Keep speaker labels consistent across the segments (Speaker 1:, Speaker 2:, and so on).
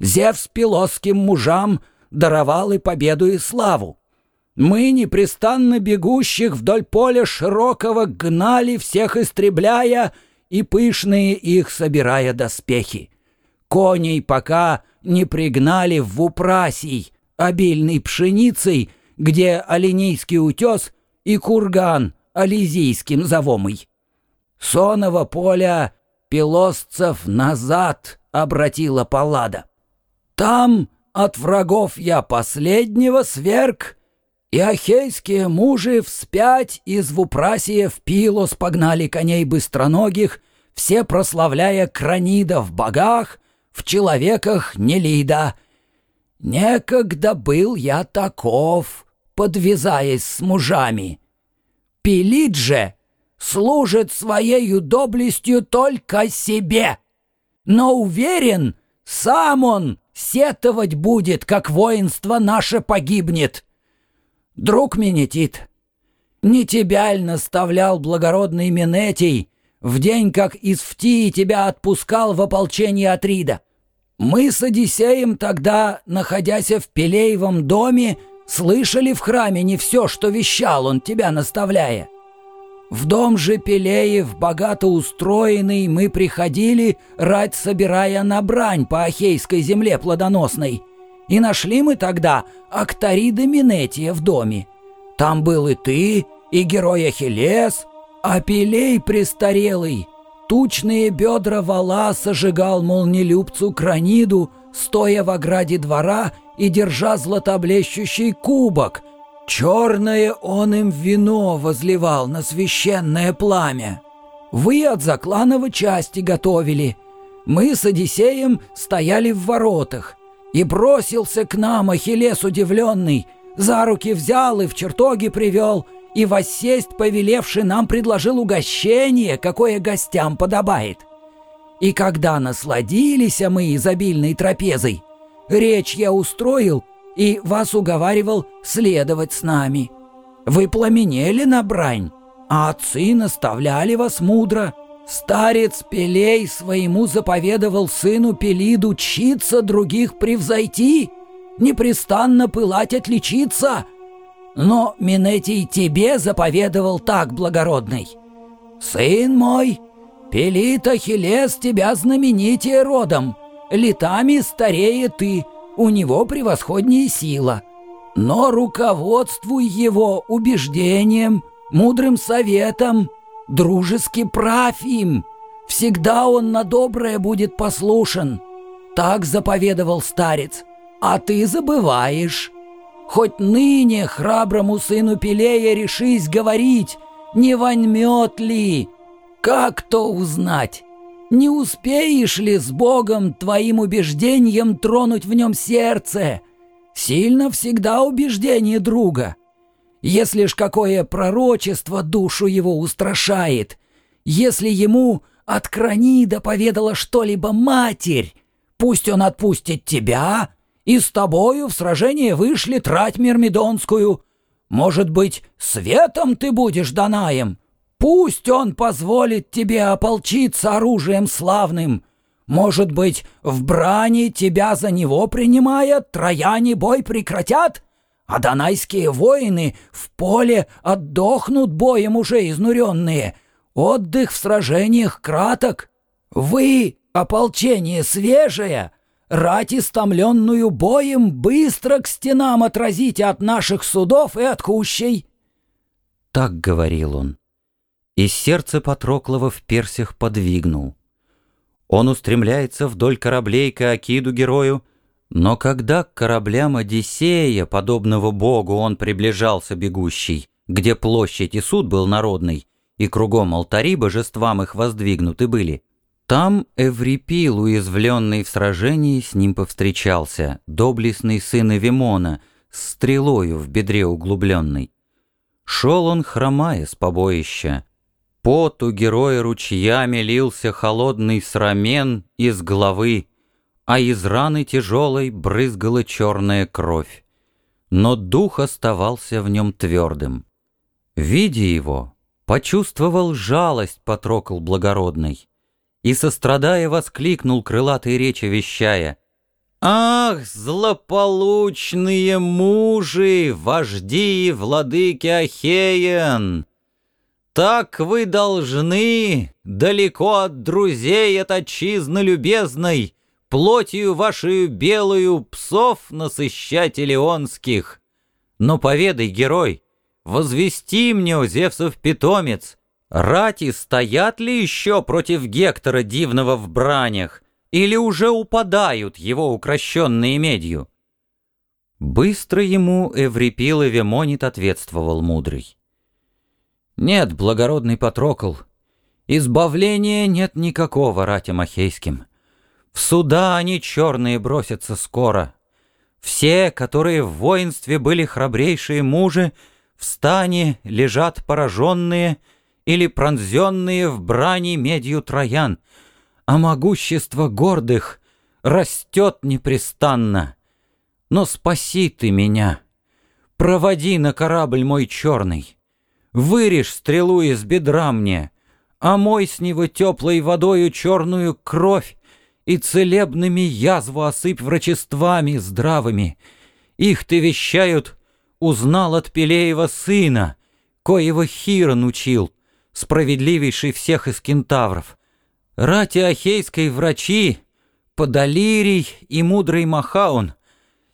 Speaker 1: Зевс пилосским мужам даровал и победу, и славу. Мы, непрестанно бегущих вдоль поля широкого, гнали всех истребляя и пышные их собирая доспехи. Коней пока не пригнали в Упрасий, обильной пшеницей, где Оленийский утес и курган Ализийским завомый. Сонного поля пилосцев назад обратила Паллада. Там от врагов я последнего сверг, и ахейские мужи вспять из Вупрасия в Пилос погнали коней быстроногих, все прославляя Кранида в богах, в человеках Нелида. Некогда был я таков, подвязаясь с мужами. Пилит же служит своею доблестью только себе, но уверен, сам он сетовать будет, как воинство наше погибнет. Друг Менетит, не тебя ль наставлял благородный Менетий в день, как из Фтии тебя отпускал в ополчение Атрида? Мы с Одиссеем тогда, находясь в Пелеевом доме, слышали в храме не все, что вещал он, тебя наставляя. В дом же Пелеев, богато устроенный, мы приходили, рать собирая на брань по Ахейской земле плодоносной. И нашли мы тогда Актарида Минетия в доме. Там был и ты, и герой Ахиллес, а Пелей престарелый. Тучные бедра вала сожигал молнелюбцу Краниду, стоя в ограде двора и держа златоблещущий кубок — Черное он им вино возливал на священное пламя. Вы от Закланова части готовили. Мы с Одиссеем стояли в воротах. И бросился к нам Ахиллес удивленный, за руки взял и в чертоги привел, и воссесть повелевший нам предложил угощение, какое гостям подобает. И когда насладились мы изобильной трапезой, речь я устроил — и вас уговаривал следовать с нами. Вы пламенели на брань, а отцы наставляли вас мудро. Старец Пелей своему заповедовал сыну Пелиду учиться других превзойти, непрестанно пылать отличиться. Но Минетий тебе заповедовал так, благородный. Сын мой, Пелит Ахиллес тебя знаменитее родом, летами старее ты — у него превосходнее сила. Но руководствуй его убеждением, мудрым советом, дружески правь им. Всегда он на доброе будет послушен. Так заповедовал старец. А ты забываешь. Хоть ныне храброму сыну Пелея решись говорить, не воньмет ли? Как то узнать? Не успеешь ли с Богом твоим убеждением тронуть в нем сердце? Сильно всегда убеждение друга. Если ж какое пророчество душу его устрашает, если ему от Кранида поведала что-либо матерь, пусть он отпустит тебя, и с тобою в сражение вышли трать Мирмидонскую. Может быть, светом ты будешь Данаем, Пусть он позволит тебе ополчиться оружием славным. Может быть, в брани тебя за него принимая, трояне бой прекратят, а донайские воины в поле отдохнут боем уже изнуренные. Отдых в сражениях краток. Вы, ополчение свежее, рать истомленную боем быстро к стенам отразите от наших судов и от кущей.
Speaker 2: Так говорил он и сердце Патроклова в персях подвигнул. Он устремляется вдоль кораблей к Акиду герою, но когда к кораблям Одиссея, подобного богу, он приближался бегущий, где площадь и суд был народный, и кругом алтари божествам их воздвигнуты были, там Эврипил, уязвленный в сражении, с ним повстречался, доблестный сын Эвимона, с стрелою в бедре углубленной. Шел он, хромая с побоища, Пот у героя ручьями лился холодный срамен из головы, а из раны тяжелой брызгала черная кровь. Но дух оставался в нем твердым. Видя его, почувствовал жалость Патрокл благородный и, сострадая, воскликнул крылатой речи вещая,
Speaker 1: Ах, злополучные мужи, вожди и владыки Ахеен! Так вы должны, далеко от друзей от отчизны любезной, Плотью вашей белую псов насыщать илионских. Но поведай, герой, возвести мне, о Зевсов питомец, Рати стоят ли еще против Гектора дивного в бранях, или уже упадают его укращенные медью? Быстро ему Эврипил и ответствовал мудрый. Нет, благородный Патрокл, избавления нет никакого ратям ахейским. В суда они черные бросятся скоро. Все, которые в воинстве были храбрейшие мужи, в стане лежат пораженные или пронзенные в брани медью троян — а могущество гордых растет непрестанно. Но спаси ты меня, проводи на корабль мой черный, вырежь стрелу из бедра мне, омой с него теплой водою черную кровь и целебными язву осыпь врачествами здравыми. Их ты вещают, узнал от Пелеева сына, коего Хирон учил, справедливейший всех из кентавров. Рати Ахейской врачи, Подолирий и мудрый Махаун,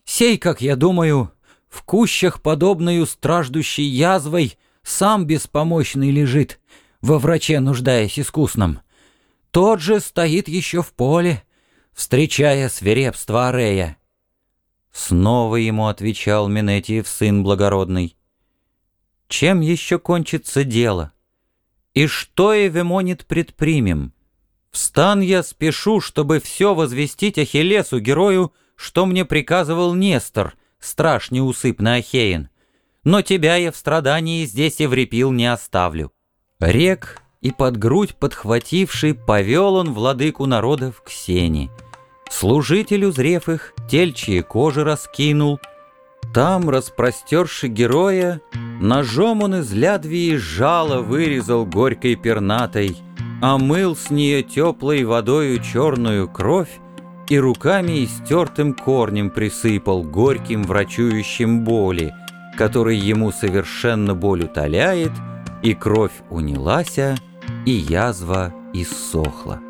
Speaker 1: сей, как я думаю, в кущах подобную страждущей язвой сам беспомощный лежит, во враче нуждаясь искусном. Тот же стоит еще в поле, встречая свирепство Арея. Снова ему отвечал Менетиев сын благородный. Чем еще кончится дело? И что Эвемонит предпримем? Встан я спешу, чтобы все возвестить Ахиллесу, герою, что мне приказывал Нестор, страж неусыпный Ахеин. Но тебя я в страдании здесь Еврипил не оставлю. Рек и под грудь подхвативший повел он владыку народов к сени. Служителю зрев их, тельчие кожи раскинул. Там, распростерши героя, ножом он из лядвии жало вырезал горькой пернатой — омыл с нее теплой водою черную кровь и руками истертым корнем присыпал горьким врачующим боли, который ему совершенно боль утоляет, и кровь унялася, и язва иссохла.